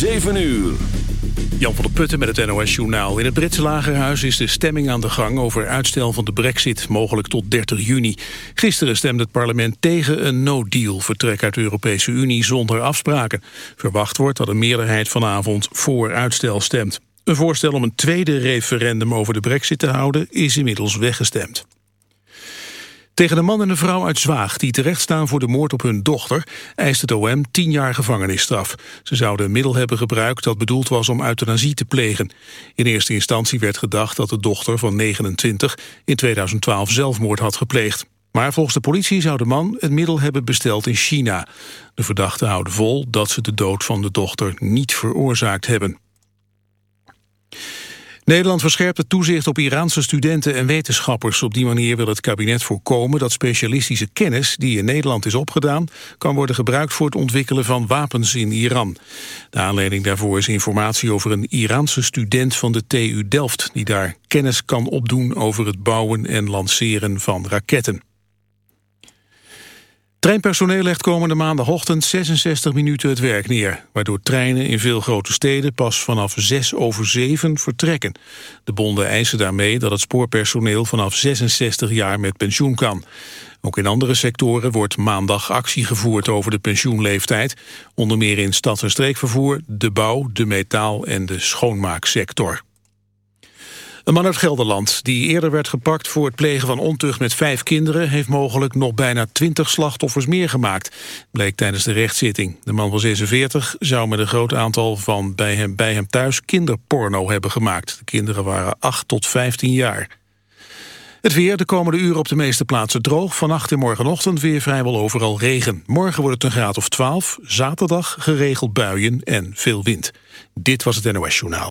7 uur. Jan van der Putten met het NOS-journaal. In het Britse lagerhuis is de stemming aan de gang over uitstel van de brexit, mogelijk tot 30 juni. Gisteren stemde het parlement tegen een no-deal, vertrek uit de Europese Unie zonder afspraken. Verwacht wordt dat een meerderheid vanavond voor uitstel stemt. Een voorstel om een tweede referendum over de brexit te houden is inmiddels weggestemd. Tegen de man en de vrouw uit Zwaag die terechtstaan voor de moord op hun dochter... eist het OM tien jaar gevangenisstraf. Ze zouden een middel hebben gebruikt dat bedoeld was om euthanasie te plegen. In eerste instantie werd gedacht dat de dochter van 29 in 2012 zelfmoord had gepleegd. Maar volgens de politie zou de man het middel hebben besteld in China. De verdachten houden vol dat ze de dood van de dochter niet veroorzaakt hebben. Nederland verscherpt het toezicht op Iraanse studenten en wetenschappers. Op die manier wil het kabinet voorkomen dat specialistische kennis die in Nederland is opgedaan, kan worden gebruikt voor het ontwikkelen van wapens in Iran. De aanleiding daarvoor is informatie over een Iraanse student van de TU Delft, die daar kennis kan opdoen over het bouwen en lanceren van raketten. Treinpersoneel legt komende maandagochtend 66 minuten het werk neer... waardoor treinen in veel grote steden pas vanaf 6 over 7 vertrekken. De bonden eisen daarmee dat het spoorpersoneel vanaf 66 jaar met pensioen kan. Ook in andere sectoren wordt maandag actie gevoerd over de pensioenleeftijd. Onder meer in stad- en streekvervoer, de bouw, de metaal- en de schoonmaaksector. Een man uit Gelderland, die eerder werd gepakt voor het plegen van ontucht met vijf kinderen, heeft mogelijk nog bijna twintig slachtoffers meer gemaakt, bleek tijdens de rechtszitting. De man van 46 zou met een groot aantal van bij hem, bij hem thuis kinderporno hebben gemaakt. De kinderen waren 8 tot 15 jaar. Het weer de komende uren op de meeste plaatsen droog. Vannacht en morgenochtend weer vrijwel overal regen. Morgen wordt het een graad of 12. Zaterdag geregeld buien en veel wind. Dit was het NOS Journaal.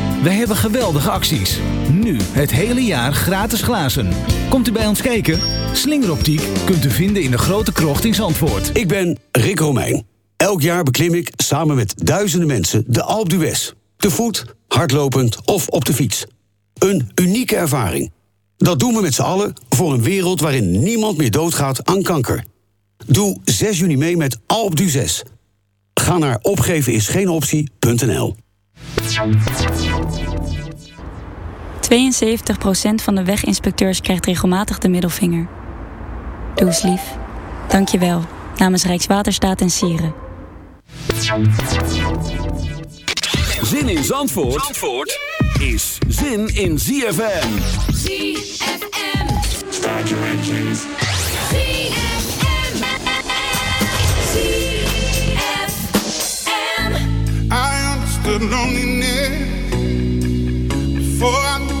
Wij hebben geweldige acties. Nu het hele jaar gratis glazen. Komt u bij ons kijken? Slingeroptiek kunt u vinden in de grote krocht in Zandvoort. Ik ben Rick Romeijn. Elk jaar beklim ik samen met duizenden mensen de Alpe d'Huez. Te voet, hardlopend of op de fiets. Een unieke ervaring. Dat doen we met z'n allen voor een wereld waarin niemand meer doodgaat aan kanker. Doe 6 juni mee met d'Huez. Ga naar opgevenisgeenoptie.nl 72% van de weginspecteurs krijgt regelmatig de middelvinger. Doe eens lief. Dank je wel. Namens Rijkswaterstaat en Sieren. Zin in Zandvoort, Zandvoort is zin in ZFM. ZFM. ZFM. I understood loneliness before I knew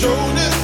shoulders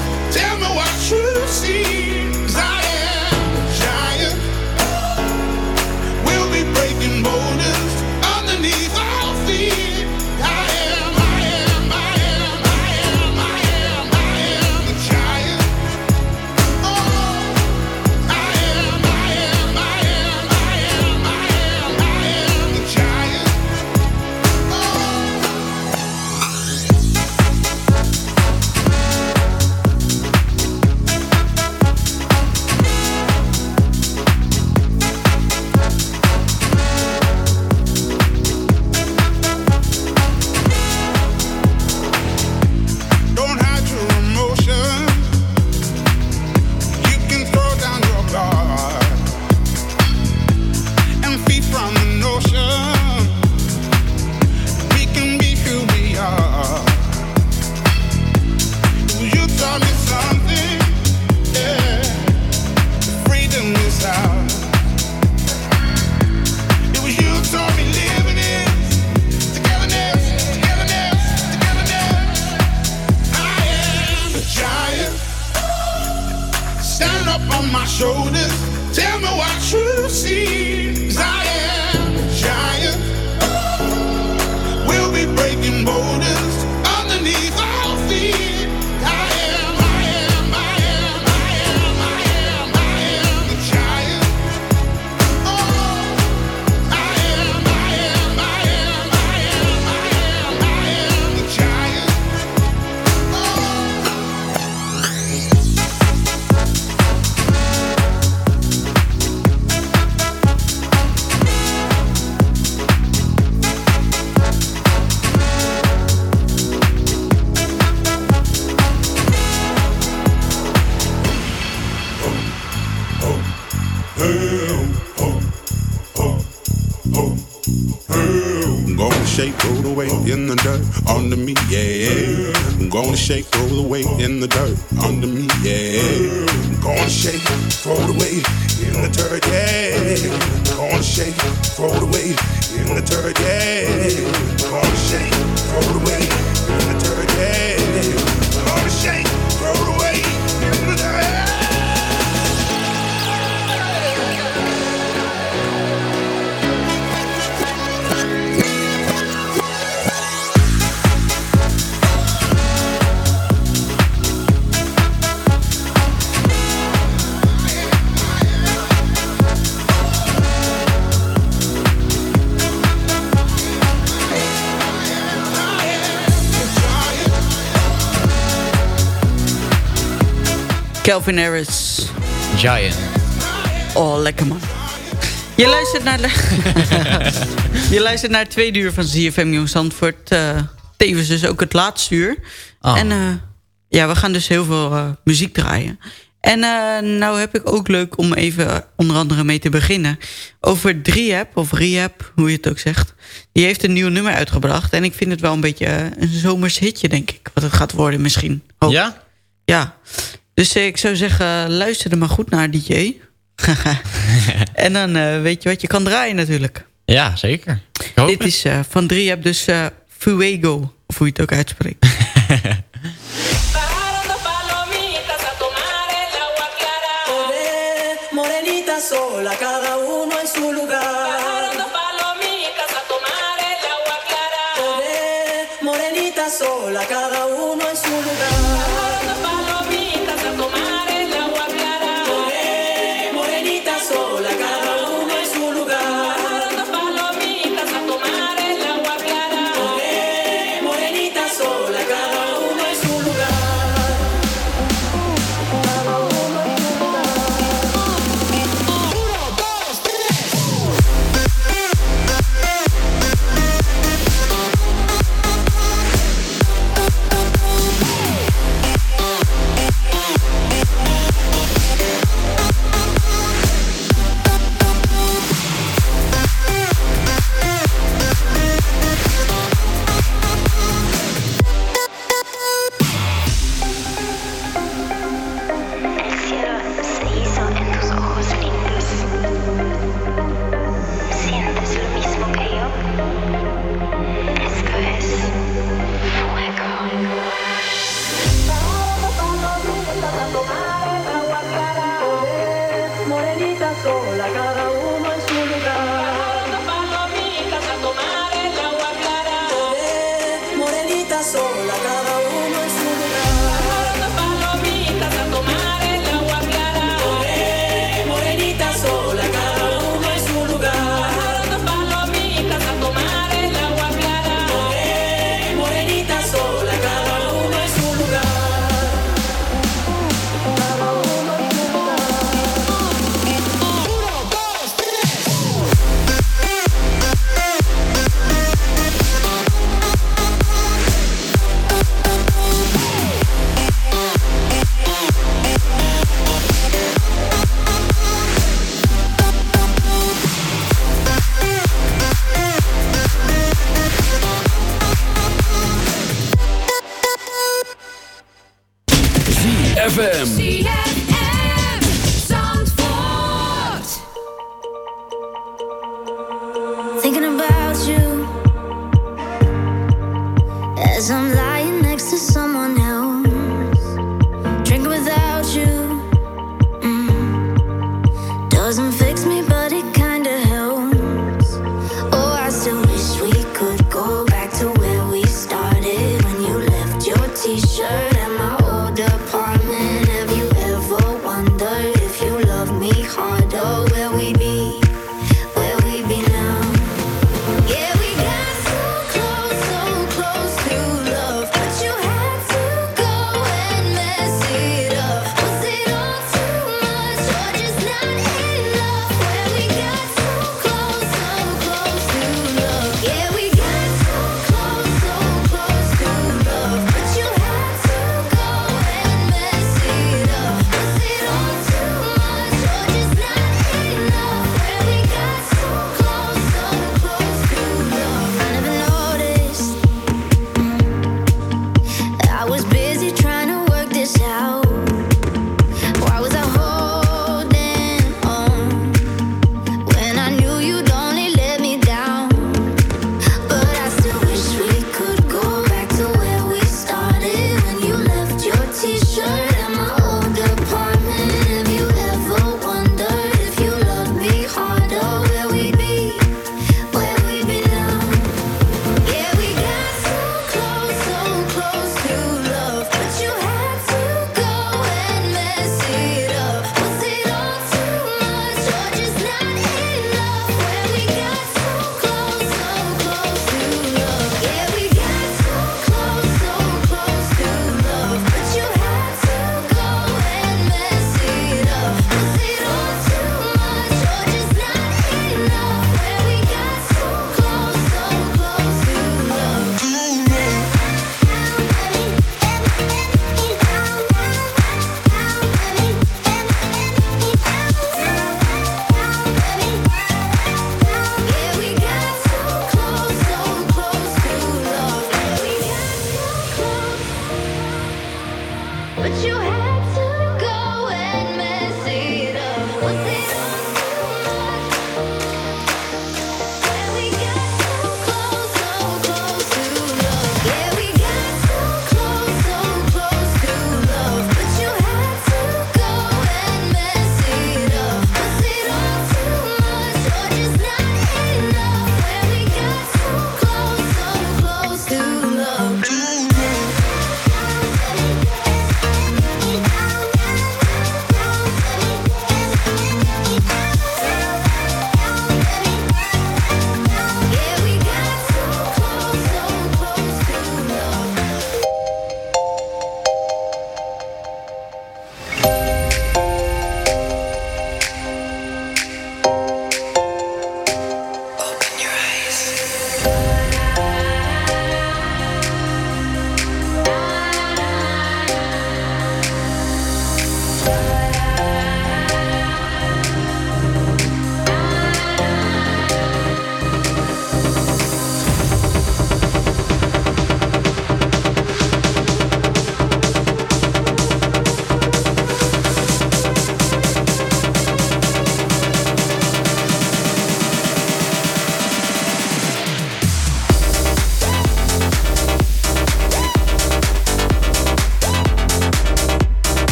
Calvin Harris. Giant. Oh, lekker man. Je luistert naar, de je luistert naar het tweede uur van ZFM Jong Zandvoort. eh, tevens dus ook het laatste uur. Oh. En eh, ja, we gaan dus heel veel eh, muziek draaien. En nou heb ik ook leuk om even onder andere mee te beginnen. Over Rehab, of Rehab, hoe je het ook zegt. Die heeft een nieuw nummer uitgebracht. En ik vind het wel een beetje een zomers hitje, denk ik. Wat het gaat worden misschien. Ja? Ja. Dus eh, ik zou zeggen, luister er maar goed naar, DJ. en dan eh, weet je wat je kan draaien natuurlijk. Ja, zeker. Ik hoop Dit het. is eh, van Driab, dus eh Fuego. Of hoe je het ook uitspreekt. Morenita sola, cada uno en su as I'm lying next to someone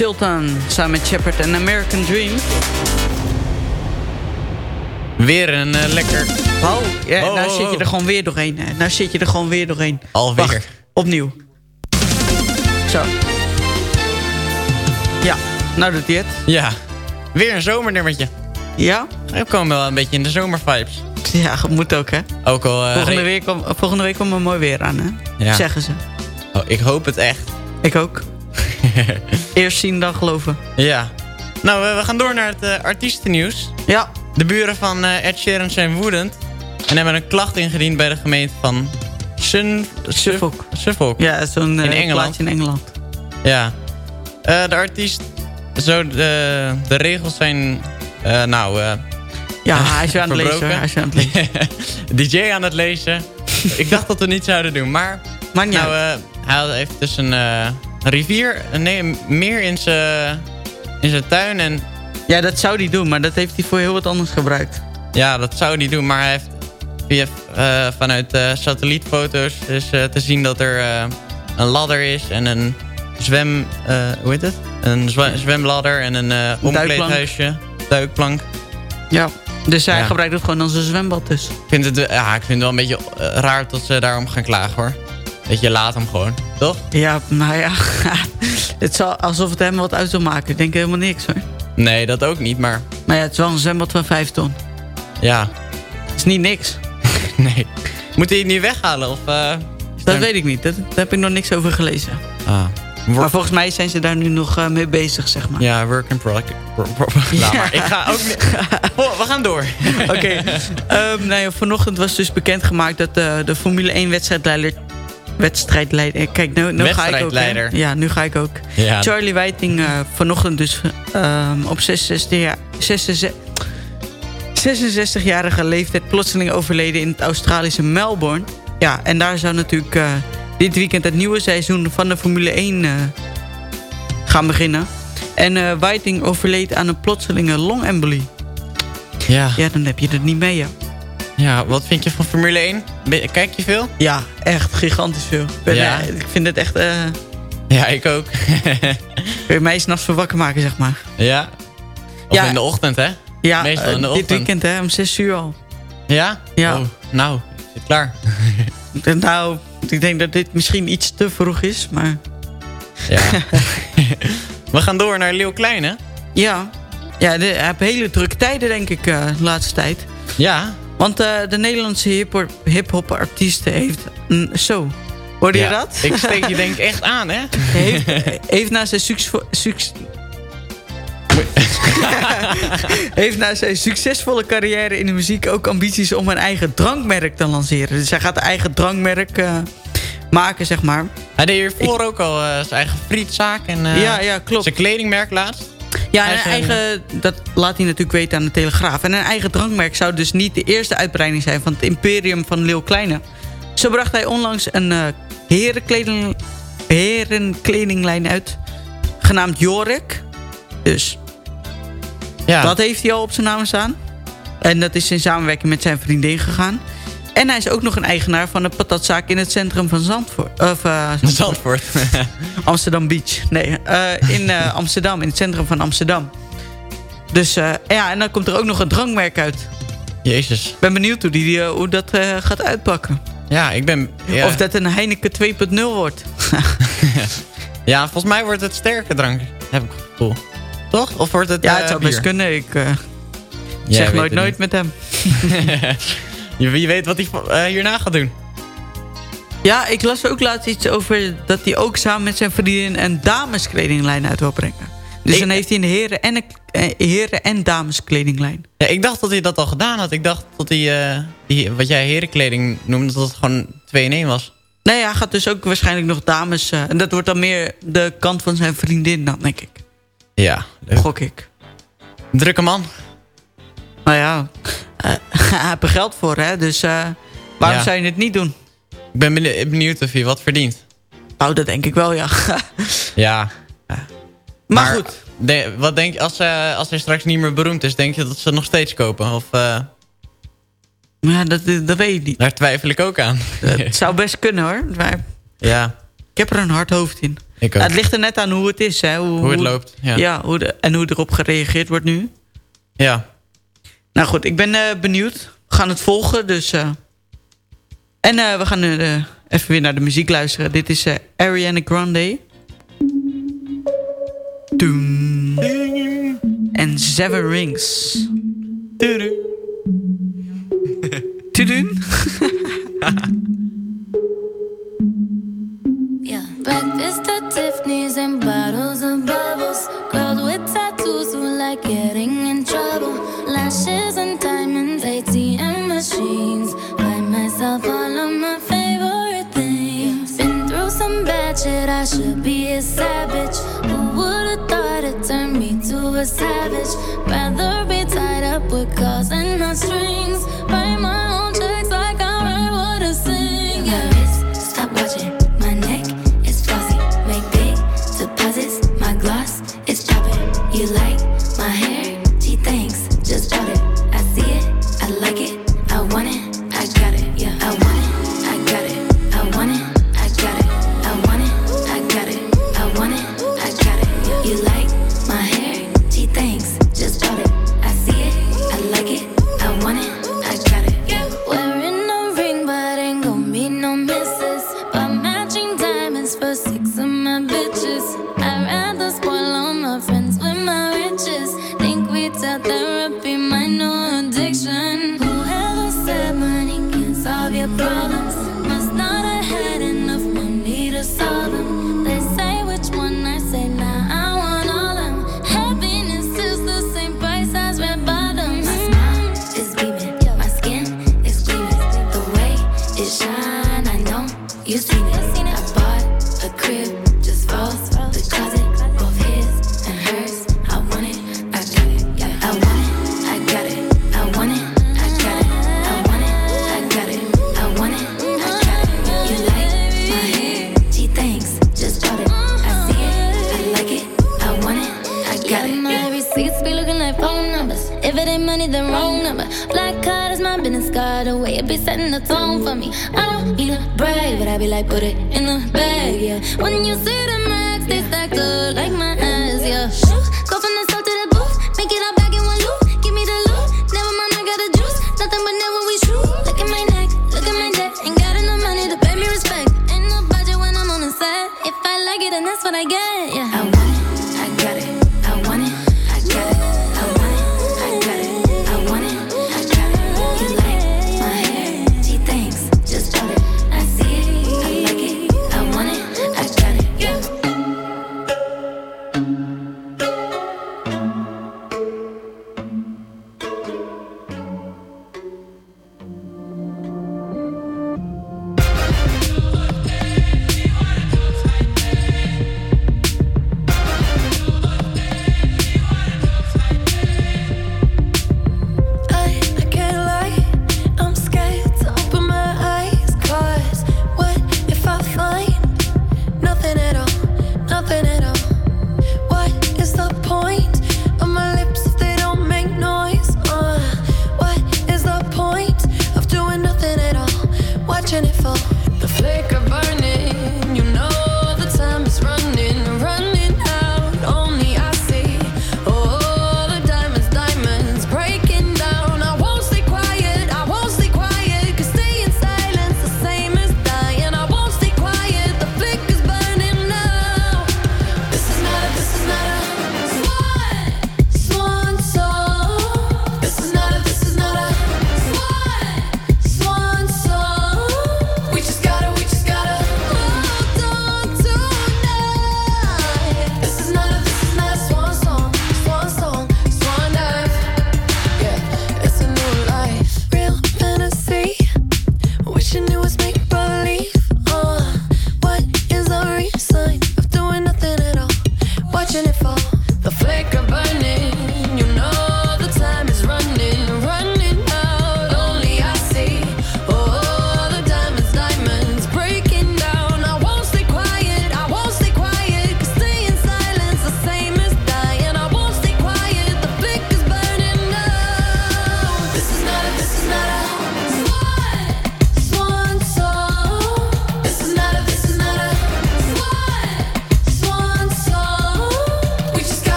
Elton samen met Shepard en American Dream. Weer een eh, lekker... Oh, ja, Oh, nou oh, zit je er gewoon weer doorheen. Nou zit je er gewoon weer doorheen. Alweer. Wacht, opnieuw. Zo. Ja, nou doet hij het. Ja, weer een zomernummertje. Ja? We komen wel een beetje in de zomervibes. Ja, moet ook, hè. Ook al... eh, Volgende week, kom, volgende week komt er mooi weer aan, hè. Ja. Zeggen ze. Oh, ik hoop het echt. Ik ook. Eerst zien, dan geloven. Ja. Nou, eh, we gaan door naar het eh, artiestennieuws. Ja. De buren van eh, Ed Sheeran zijn woedend. En hebben een klacht ingediend bij de gemeente van Sun... Suffolk. Suffolk. Ja, zo'n eh, In Engeland. plaatsje in Engeland. Ja. Eh, de artiest... Zo, de, de regels zijn... eh, nou... eh, Ja, hij is aan het lezen. Hij is aan het lezen. DJ aan het lezen. ik dacht dat we niet zouden doen, maar... Maar niet nou, eh, hij heeft dus een eh, rivier, nee, een meer in zijn in zijn tuin. En Ja, dat zou hij doen, maar dat heeft hij voor heel wat anders gebruikt. ja, dat zou hij doen. Maar hij heeft via, eh, vanuit eh, satellietfoto's is eh, te zien dat er eh, een ladder is en een zwem... eh, hoe heet het? Een zwemladder en een eh omkleedhuisje. Duikplank. Ja, dus hij Ja. gebruikt het gewoon als een zwembad dus. Ik vind het, ja, ik vind het wel een beetje eh, raar dat ze daarom gaan klagen hoor. Weet je, laat hem gewoon. Toch? Ja, nou ja. het zal alsof het hem wat uit wil maken. Ik denk helemaal niks hoor. Nee, dat ook niet, maar Maar ja, het is wel een zwembad van 5 ton. ja. Het is niet niks. nee. Moet hij het niet weghalen? Of, eh, Dat er- weet ik niet. Dat, daar heb ik nog niks over gelezen. Ah. Maar volgens mij zijn ze daar nu nog eh, mee bezig, zeg maar. Ja, work in progress. Maar. Ik ga ook niet... Oh, we gaan door. Oké. Ehm, nou ja, vanochtend was dus bekendgemaakt dat eh, de Formule 1 wedstrijdleider... Wedstrijdleider... eh, Kijk, nu, nu ga ik ook. hè. Ja, nu ga ik ook. Ja. Charlie Whiting eh, vanochtend dus ehm, op 66 jaar... 66 66-jarige leeftijd plotseling overleden in het Australische Melbourne. Ja, en daar zou natuurlijk eh, dit weekend het nieuwe seizoen van de Formule 1 eh, gaan beginnen. En eh Whiting overleed aan een plotselinge longembolie. Ja. Ja, dan heb je het niet mee, ja. ja, wat vind je van Formule 1? Kijk je veel? Ja, echt gigantisch veel. Ik, ben, Ja. eh, ik vind het echt... eh Ja, ik ook. kun je mij s'nachts voor wakker maken, zeg maar. ja. Of Ja. in de ochtend, hè? Ja, Meestal eh, in de dit ochtend. weekend hè, om 6 uur al. Ja? Ja. Oh, nou, ik zit klaar. Nou, ik denk dat dit misschien iets te vroeg is, maar... Ja. we gaan door naar Leeuw Kleine. Ja, ja hij heeft hele drukke tijden, denk ik, eh, de laatste tijd. Ja. Want eh, de Nederlandse hip- hip-hop artiest heeft... mm, zo, hoorde je dat? Ik steek je denk ik echt aan, hè? heeft, heeft na zijn succes... heeft na zijn succesvolle carrière in de muziek ook ambities om een eigen drankmerk te lanceren. Dus hij gaat een eigen drankmerk eh, maken, zeg maar. Hij deed hiervoor ook al eh, zijn eigen frietzaak en Ja, ja, klopt. zijn kledingmerk laatst. Ja, en een Eigen- eigen, dat laat hij natuurlijk weten aan de Telegraaf. En een eigen drankmerk zou dus niet de eerste uitbreiding zijn van het imperium van Leeuw Kleine. Zo bracht hij onlangs een eh herenkleding, herenkledinglijn uit, genaamd Jorik. Dus Ja. dat heeft hij al op zijn naam staan. En dat is in samenwerking met zijn vriendin gegaan. En hij is ook nog een eigenaar van een patatzaak in het centrum van Zandvoort. Of, eh, Zandvoort. Amsterdam Beach. Nee, eh, in eh, Amsterdam, in het centrum van Amsterdam. Dus ja, en dan komt er ook nog een drankmerk uit. Jezus. Ik ben benieuwd hoe, die, hoe dat gaat uitpakken. Ja, ik ben... Ja. Of dat een Heineken 2.0 wordt. Ja, volgens mij wordt het sterke drank, heb ik het gevoel. Toch? Of wordt het Ja, het zou best kunnen. Ik zeg nooit nooit met hem. Je, wie weet wat hij eh, hierna gaat doen. Ja, ik las ook laatst iets over dat hij ook samen met zijn vriendin een dameskledinglijn uit wil brengen. Dus Ik- dan heeft hij een heren- en, een, eh, heren- en dameskledinglijn. Ja, ik dacht dat hij dat al gedaan had. Ik dacht dat hij, eh, die, wat jij herenkleding noemde, dat het gewoon 2 in 1 was. Nee, hij gaat dus ook waarschijnlijk nog dames... en dat wordt dan meer de kant van zijn vriendin dan, denk ik. Ja, leuk. Gok ik. Drukke man. Nou ja, eh, hij heeft geld voor, hè? Dus eh, waarom zou je het niet doen? Ik ben benieuwd of hij wat verdient. Nou, dat denk ik wel, ja. ja. Maar, goed. Wat denk je, als, uh, als hij straks niet meer beroemd is, denk je dat ze nog steeds kopen? Of, uh... Ja, dat, dat weet ik niet. Daar twijfel ik ook aan. Het zou best kunnen hoor. Maar ja. Ik heb er een hard hoofd in. Ik ook. Het ligt er net aan hoe het is. Hè? Hoe, hoe het loopt. Ja. ja hoe en hoe erop gereageerd wordt nu. Ja. Nou goed, ik ben uh, benieuwd. We gaan het volgen. Dus, uh... En uh, we gaan nu even weer naar de muziek luisteren. Dit is Ariana Grande. Doem. En Seven Rings. Tudu. Tudu. yeah. Breakfast at Tiffany's and bottles of bubbles. Girls with tattoos who like getting in trouble. Lashes. I should be a savage. Who would've thought it turned me to a savage? Rather be tied up with cause and not strings by my in the bag, yeah. When you see the max, they stacked up like my ass, yeah. Go from the south to the booth, make it up.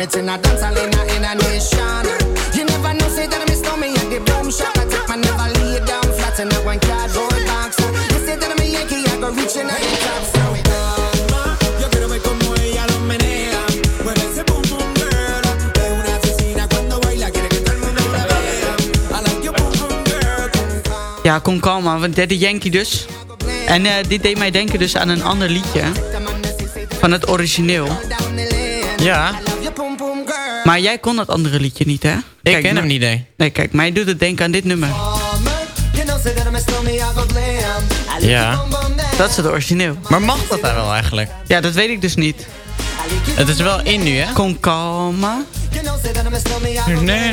It in a dance hall in a, in a nation. You never know, say that me stop me at the boom shop. I take my never lay down flat in a one cardboard box. You say that I'm a Yankee, I go reaching out the top. So. I girl. Ja, Con Calma, want Daddy Yankee dus. En eh, dit deed mij denken dus aan een ander liedje. Van het origineel. Ja. Maar jij kon dat andere liedje niet, hè? Ik ken hem niet, nee. Nee, kijk, mij doet het denken aan dit nummer. Ja. Dat is het origineel. Maar mag dat daar wel eigenlijk? Ja, dat weet ik dus niet. Het is wel in nu, hè? Con Calma. Nee, nee.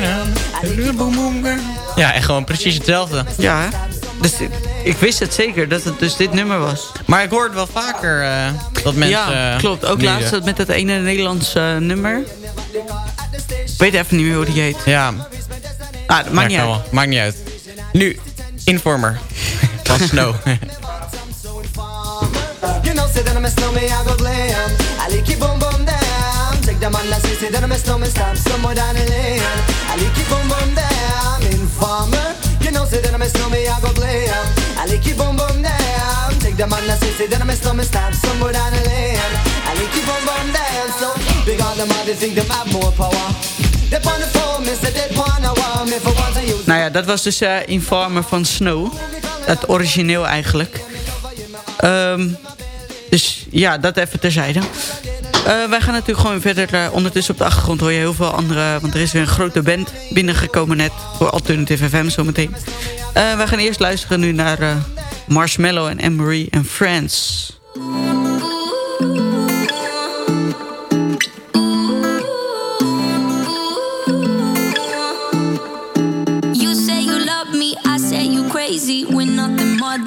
Ja, echt gewoon precies hetzelfde. Ja, hè? dus ik, ik wist het zeker dat het dus dit nummer was. Maar ik hoor het wel vaker eh, dat mensen... ja, eh, klopt. Ook lieden. laatst met dat ene Nederlands eh, nummer. Ik weet even niet meer hoe die heet. Ja. Ah, dat maakt niet uit. wel. Maakt niet uit. Nu, Informer. Van Snow. You know, say that I'm a snowman, I go glam. I like it boom boom down. Take the man that say, say that I'm a snowman, stop somewhere down the lane. I like it boom boom down. Informer. You know, say that I'm a snowman, I go glam. I like it boom boom down. Take the man that say, say that I'm a snowman, stop somewhere down the lane. I like it boom boom down. So big on them, they think them have more power. Nou ja, dat was dus eh Informer van Snow. Het origineel eigenlijk. Ehm, dus ja, dat even terzijde. Eh wij gaan natuurlijk gewoon verder. eh, ondertussen op de achtergrond hoor je heel veel andere... Want er is weer een grote band binnengekomen net. Voor Alternative FM zometeen. Eh wij gaan eerst luisteren nu naar Marshmallow en Anne-Marie en Friends.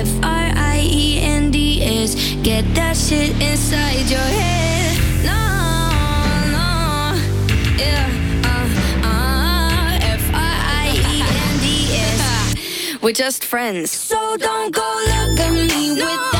Friends. F-R-I-E-N-D-S. Get that shit inside your head. No, no. Yeah. Uh, uh, F-R-I-E-N-D-S. We're just friends. So don't go look at me with that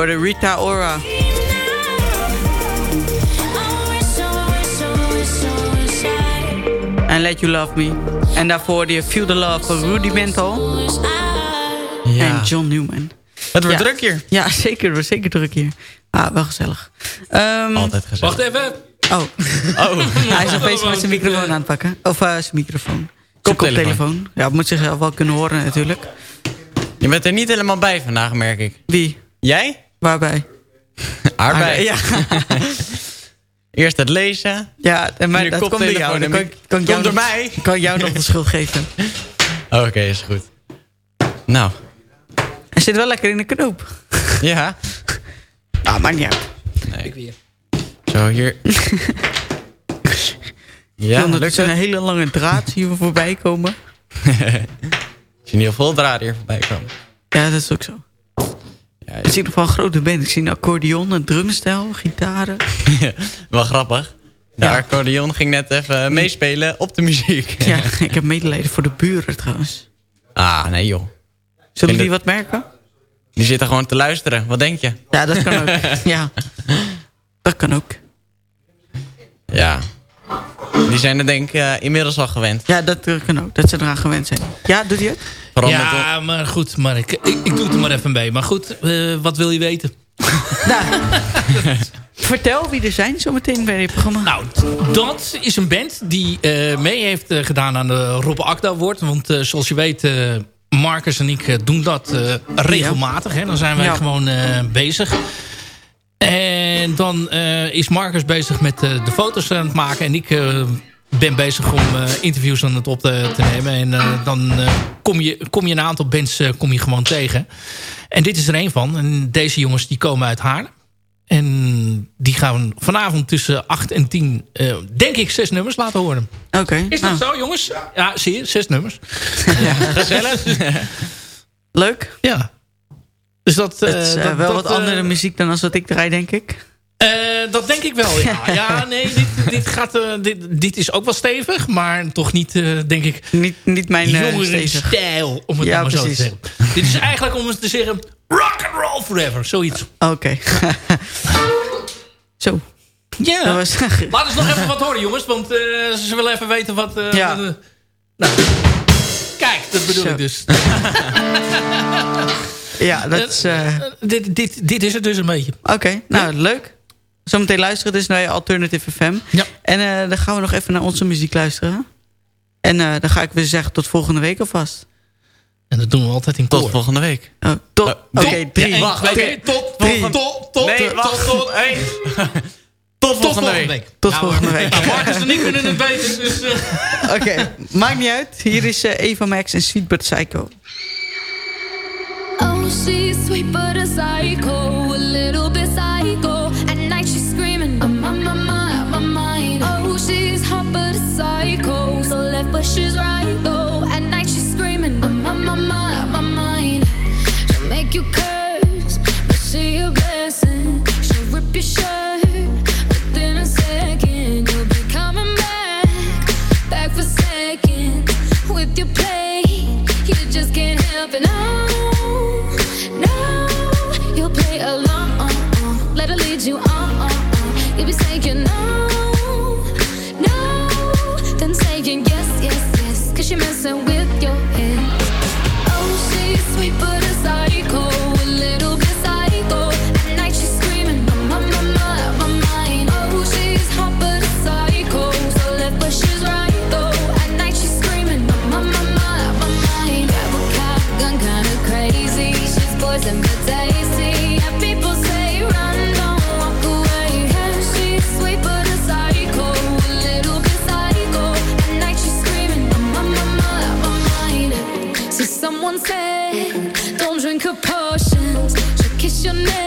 hoorde Rita Ora. En Let You Love Me. En daarvoor je Feel the Love van Rudimental. En John Newman. Het wordt Ja. druk hier. Ja, zeker. Het wordt zeker druk hier. Ah, wel gezellig. Ehm, Altijd gezellig. Wacht even. Oh. Oh. Hij is nog bezig met zijn microfoon aan het pakken. Of eh, zijn microfoon. Zijn Koptelefoon. koptelefoon. Ja, moet zichzelf wel kunnen horen natuurlijk. Je bent er niet helemaal bij vandaag, merk ik. Wie? Jij? Waarbij? Aardbei. Ja. Eerst het lezen. Ja, en Nu dat komt door jou. Dan kan, ik- kan jou door nog- mij. Kan jou nog de schuld geven. Oké, is goed. Nou. Hij zit wel lekker in de knoop. Ja. Ah, maar niet uit. Nee. Ik weer. Zo, hier. Ja, lukt is een het? hele lange draad zien we voorbij komen. Ik zie niet veel draden hier voorbij komen. Ja, dat is ook zo. Ja, Ik zie nog wel een grote band. Ik zie een accordeon, een drumstel, gitaren. Wel grappig. De accordeon ging net even meespelen op de muziek. Ja, ik heb medelijden voor de buren trouwens. Ah, nee joh. Zullen die wat merken? Die zitten gewoon te luisteren. Wat denk je? Ja, dat kan ook. ja, dat kan ook. Ja. Die zijn er denk ik eh, inmiddels al gewend. Ja, dat kan ook. Dat ze eraan gewend zijn. Ja, doet hij het? Ja, maar goed. Maar ik, ik, ik doe het er maar even bij. Maar goed, eh, wat wil je weten? Vertel wie er zijn zometeen bij dit programma. Nou, dat is een band die eh, mee heeft eh, gedaan aan de Rob Akda Award. Want eh, zoals je weet, eh, Marcus en ik doen dat eh, regelmatig. Hè? Dan zijn wij Ja. gewoon eh, bezig. En dan eh, is Marcus bezig met eh, de foto's aan het maken. En ik eh, ben bezig om eh, interviews aan het op te, nemen. En eh, dan eh, kom, je, kom je een aantal bands kom je gewoon tegen. En dit is er een van. En deze jongens die komen uit Haarlem. En die gaan vanavond tussen 8 en 10, denk ik, zes nummers laten horen. Oké. Is dat ah. zo, jongens? Ja. zie je, zes nummers. Ja. Gezellig. Leuk. Ja. Dus dat, het is dat, wel wat andere muziek dan als wat ik draai, denk ik. Eh, dat denk ik wel, ja. ja nee, dit, dit gaat, eh, dit, dit, is ook wel stevig, maar toch niet, eh, denk ik... Niet, niet mijn stijl, om het maar zo te zeggen. dit is eigenlijk om te zeggen... Rock and roll forever, zoiets. Oké. Zo. Ja, yeah. was... laat eens nog even wat horen, jongens. Want ze willen even weten wat... ja. Nou. Kijk, dat bedoel ik dus. ja, dat is... dit, dit, dit is het dus een beetje. Oké, nou, leuk. Zometeen luisteren dus naar je Alternative FM. Ja. En eh, dan gaan we nog even naar onze muziek luisteren. En eh, dan ga ik weer zeggen tot volgende week alvast. En dat doen we altijd in koor. Tot volgende week. Oh, tot, uh, oké, okay, drie. Ja, wacht, oké, okay, tot, drie. tot, tot, tot, nee, wacht, tot, tot, één. Tot volgende week. week. Tot nou, volgende week. Nou, Marcus en ik kunnen het beter, dus... Uh. Oké, okay, maakt niet uit. Hier is uh, Eva Max en Sweetbird Psycho. Oh, she's sweet but a psycho. your name?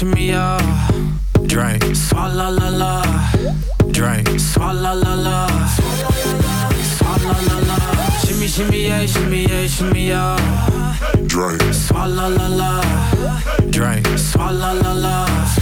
me a drink. Swalla la la, drink. Swalla la la, swalla la la. Shimmy shimmy. Drink. Swalla la la, drink. Swalla la la.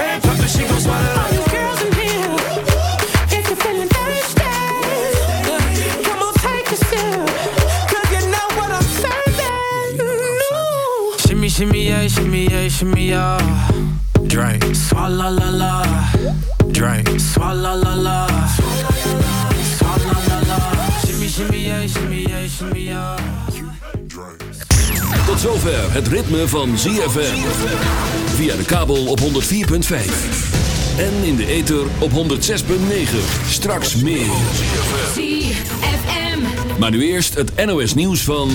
shimmy, yeah, shimmy, yeah. Drink. Swalla la la. Drink. Swalla la la. Swalla la la. Shimmy, shimmy, yeah, shimmy, yeah, shimmy, yeah. Tot zover het ritme van ZFM. Via de kabel op 104.5. En in de ether op 106.9. Straks meer. ZFM. Maar nu eerst het NOS nieuws van...